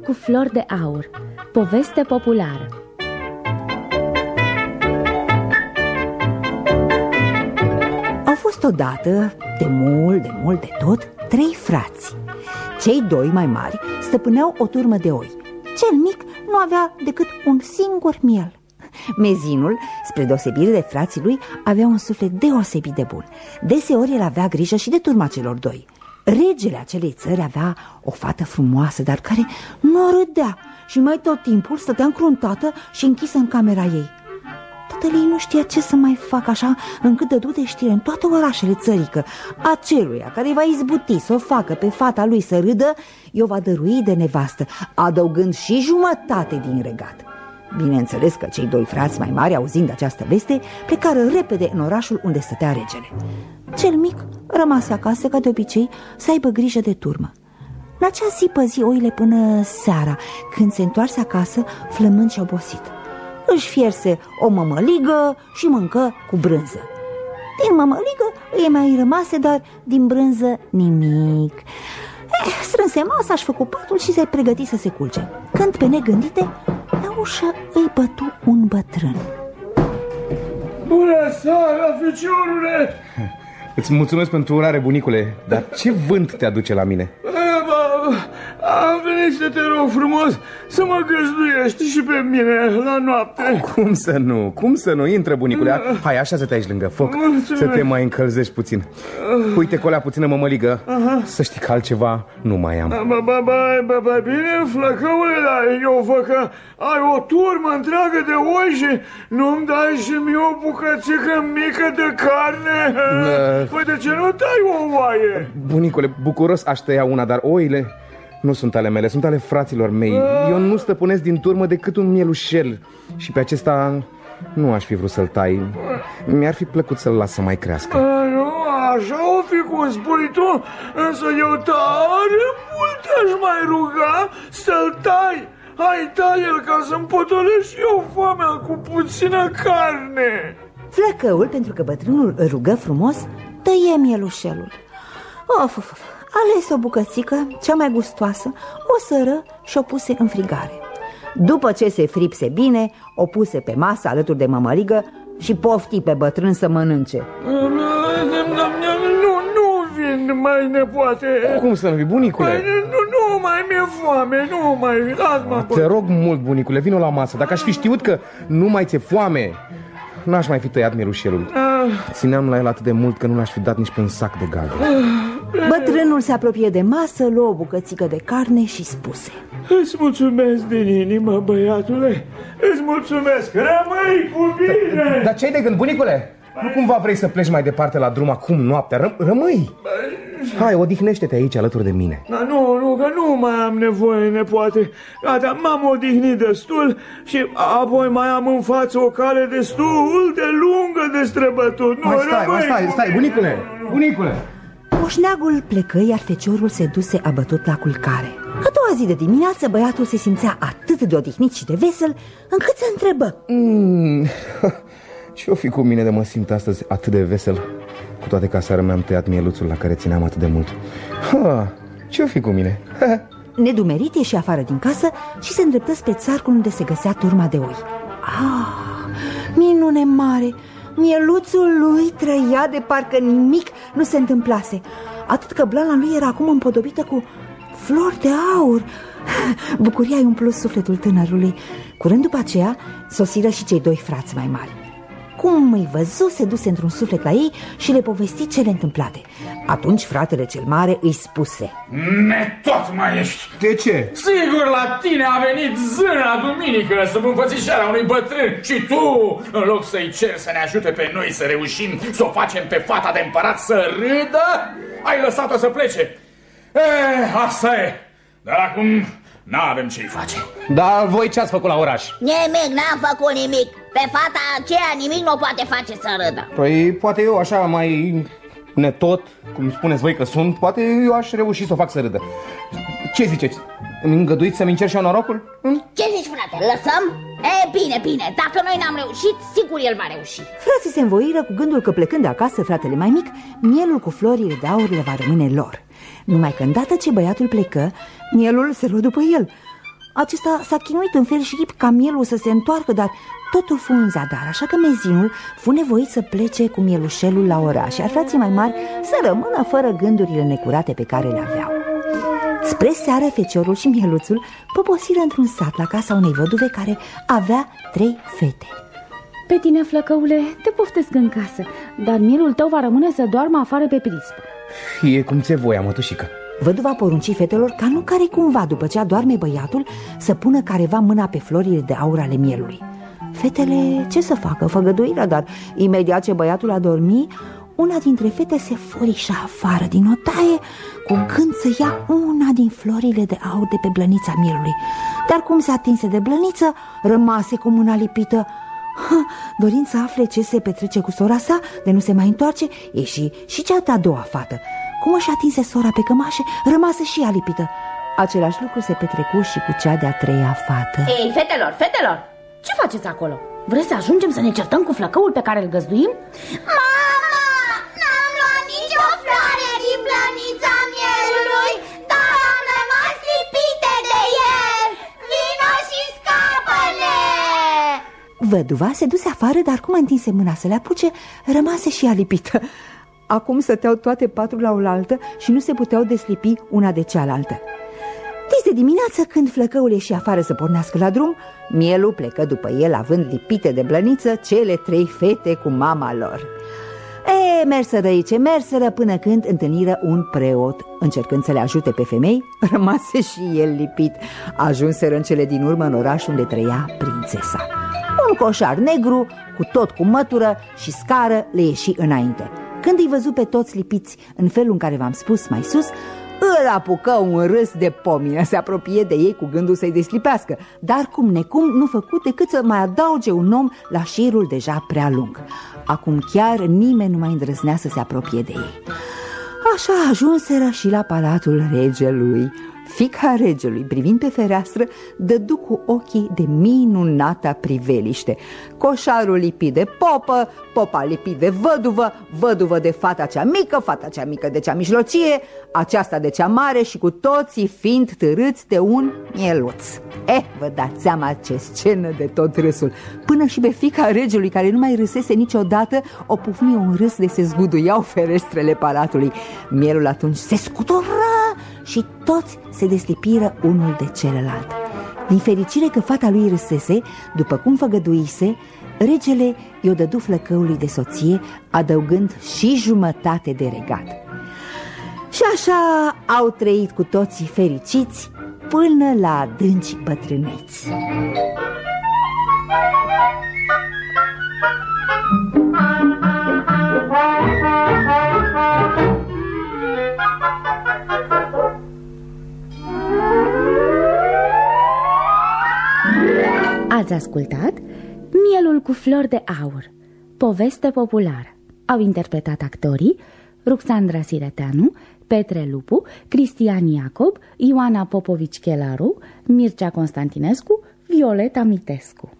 Mielul cu flori de aur. Poveste populară. Au fost odată, de mult, de mult de tot, trei frați. Cei doi mai mari stăpâneau o turmă de oi. Cel mic nu avea decât un singur miel. Mezinul, spre deosebire de frații lui, avea un suflet deosebit de bun. Deseori el avea grijă și de turma celor doi Regele acelei țări avea o fată frumoasă, dar care nu râdea și mai tot timpul stătea încruntată și închisă în camera ei. Tatăl ei nu știa ce să mai facă așa încât dădu de știre în toate orașele țării că aceluia care va izbuti să o facă pe fata lui să râdă, i-o va dărui de nevastă, adăugând și jumătate din regat. Bineînțeles că cei doi frați mai mari, auzind această veste, plecară repede în orașul unde stătea regele. Cel mic rămase acasă, ca de obicei, să aibă grijă de turmă. În acea zi păzi oile până seara, când se întoarse acasă, flămând și obosit. Își fierse o mămăligă și mâncă cu brânză. Din mămăligă îi mai rămase, dar din brânză nimic. Eh, strânse masa, și făcut patul și se pregăti să se culce. Când pe negândite, la ușă îi bătu un bătrân. Bună seara, ficiorule! Îți mulțumesc pentru urare, bunicule, dar ce vânt te aduce la mine? Am venit să te rog frumos să mă găzduiești și pe mine la noapte Cum să nu? Cum să nu? Intră, bunicule Hai, așa să te aici lângă foc Mulțumesc. Să te mai încălzești puțin Uite, colea puțină mămăligă Aha. Să știi că altceva nu mai am Ba, ba, ba, ba, ba bine, flăcăule, dar eu văd că ai o turmă întreagă de oi și nu-mi dai și mie o bucățică mică de carne da. Păi de ce nu tai o oaie? Bunicule, bucuros aș tăia una, dar oile nu sunt ale mele, sunt ale fraților mei. Eu nu stăpânesc din turmă decât un mielușel. Și pe acesta nu aș fi vrut să-l tai. Mi-ar fi plăcut să-l las să mai crească. A, Nu, așa o fi cum spui tu Însă eu tare mult aș mai ruga să-l tai. Hai, tai-l ca să-mi potolesc eu foamea cu puțină carne. Flăcăul, pentru că bătrânul îl rugă frumos, tăie mielușelul. Of, of, of alese o bucățică, cea mai gustoasă, o sără și o puse în frigare. După ce se fripse bine, o puse pe masă alături de mămăligă și pofti pe bătrân să mănânce. Nu, nu vin, mai nepoate. Cum să nu vii, bunicule? Mai, nu, nu mai mi-e foame, nu mai las-mă. Te rog mult, bunicule, vino la masă. Dacă aș fi știut că nu mai ți-e foame, n-aș mai fi tăiat mielușelul. Ah. Țineam la el atât de mult că nu l-aș fi dat nici pe un sac de galben. Ah. Bătrânul se apropie de masă, luă o bucățică de carne și spuse. Îți mulțumesc din inimă, băiatule. Îți mulțumesc, rămâi cu bine. Dar ce-ai de gând, bunicule? Nu cumva vrei să pleci mai departe la drum acum noaptea? Ră rămâi! Hai, odihnește-te aici alături de mine. Da, Nu, nu, că nu mai am nevoie, nepoate. Gata, m-am odihnit destul Și apoi mai am în față o cale destul de lungă de străbătut. Nu, mai stai, mai stai, stai, bunicule, bunicule Moșneagul plecă, iar feciorul se duse abătut la culcare. A doua zi de dimineață, băiatul se simțea atât de odihnit și de vesel Încât se întrebă. Mm, Ce-o fi cu mine de mă simt astăzi atât de vesel? Cu toate că aseară mi-am tăiat mieluțul la care țineam atât de mult. Ce-o fi cu mine? Nedumerit ieși afară din casă și se îndreptă spre țarcul unde se găsea turma de oi. Ah, minune mare! Mieluțul lui trăia de parcă nimic nu se întâmplase. Atât că blana lui era acum împodobită cu flori de aur. Bucuria îi umplu sufletul tânărului. Curând după aceea sosiră și cei doi frați mai mari. Cum îi văzu, se duse într-un suflet la ei și le povesti cele întâmplate Atunci fratele cel mare îi spuse Netot mai ești! De ce? Sigur la tine a venit zâna duminică sub înfățișarea unui bătrân. Și tu, în loc să-i ceri să ne ajute pe noi să reușim Să o facem pe fata de împărat să râdă Ai lăsat-o să plece. Eh, asta e. Dar acum N-avem ce-i face. Dar voi ce-ați făcut la oraș? Nimic, n-am făcut nimic. Pe fata aceea nimic nu poate face să râdă. Păi poate eu așa mai netot, cum spuneți voi că sunt Poate eu aș reuși să o fac să râdă Ce ziceți? Îmi îngăduiți să-mi încerc și eu norocul? Hm? Ce zici, frate? Lăsăm? E, bine, bine, dacă noi n-am reușit, sigur el va reuși Frații se învoiră cu gândul că plecând de acasă, fratele mai mic Mielul cu florile de aur le va rămâne lor Numai că îndată ce băiatul plecă, mielul se luă după el Acesta s-a chinuit în fel și chip ca mielul să se întoarcă, dar totul fu în zadar, așa că mezinul fu nevoit să plece cu mielușelul la oraș, iar frații mai mari să rămână fără gândurile necurate pe care le aveau. Spre seară, feciorul și mieluțul poposiră într-un sat la casa unei văduve care avea trei fete. Pe tine, flăcăule, te poftesc în casă, dar mielul tău va rămâne să doarmă afară pe prispă. Fie cum ți voia, mătușică. Văduva porunci fetelor ca nu care cumva, după ce adorme băiatul, să pună careva mâna pe florile de aur ale mielului. Fetele ce să facă, făgăduirea, dar imediat ce băiatul a dormit, una dintre fete se furișa afară din otaie cu gând să ia una din florile de aur de pe blănița mielului. Dar cum se atinse de blăniță, rămase cu mâna lipită. Ha, dorind să afle ce se petrece cu sora sa, de nu se mai întoarce, ieși și cea de-a doua fată. Cum își atinse sora pe cămașe, rămase și ea lipită. Același lucru se petrecu și cu cea de-a treia fată. Ei, fetelor, fetelor, ce faceți acolo? Vreți să ajungem să ne certăm cu flăcăul pe care îl găzduim? Mama, n-am luat nicio floare din plănița mielului, dar am rămas lipite de el. Vino și scapă-ne! Văduva se duse afară, dar cum întinse mâna să le apuce, rămase și ea lipită. Acum stăteau toate patru la oaltă și nu se puteau deslipi una de cealaltă. Dis de dimineață, când flăcăul ieși afară să pornească la drum, mielul plecă după el, având lipite de blăniță cele trei fete cu mama lor. E, merseră aici, merseră până când întâlniră un preot. Încercând să le ajute pe femei, rămase și el lipit. Ajunseră în cele din urmă în oraș unde trăia prințesa. Un coșar negru, cu tot cu mătură și scară, le ieși înainte. Când îi văzu pe toți lipiți în felul în care v-am spus mai sus, îl apucă un râs de pomină, se apropie de ei cu gândul să-i deslipească, dar cum necum nu făcut decât să mai adauge un om la șirul deja prea lung. Acum chiar nimeni nu mai îndrăznea să se apropie de ei. Așa ajunseră și la palatul regelui. Fica regelui, privind pe fereastră, dădu cu ochii de minunata priveliște. Coșarul lipit de popă, popa lipit de văduvă, văduvă de fata cea mică, fata cea mică de cea mijlocie, aceasta de cea mare și cu toții fiind târâți de un mieluț. Eh, vă dați seama ce scenă de tot râsul. Până și pe fica regelui, care nu mai râsese niciodată, o pufni un râs de se zguduiau ferestrele palatului. Mielul atunci se scutură și toți se deslipiră unul de celălalt. Din fericire că fata lui râsese, după cum făgăduise, regele i-o dădu flăcăului de soție, adăugând și jumătate de regat. Și așa au trăit cu toții fericiți până la adânci bătrâneți. Ați ascultat Mielul cu flori de aur, poveste populară. Au interpretat actorii Ruxandra Sireteanu, Petre Lupu, Cristian Iacob, Ioana Popovici Chelaru, Mircea Constantinescu, Violeta Mitescu.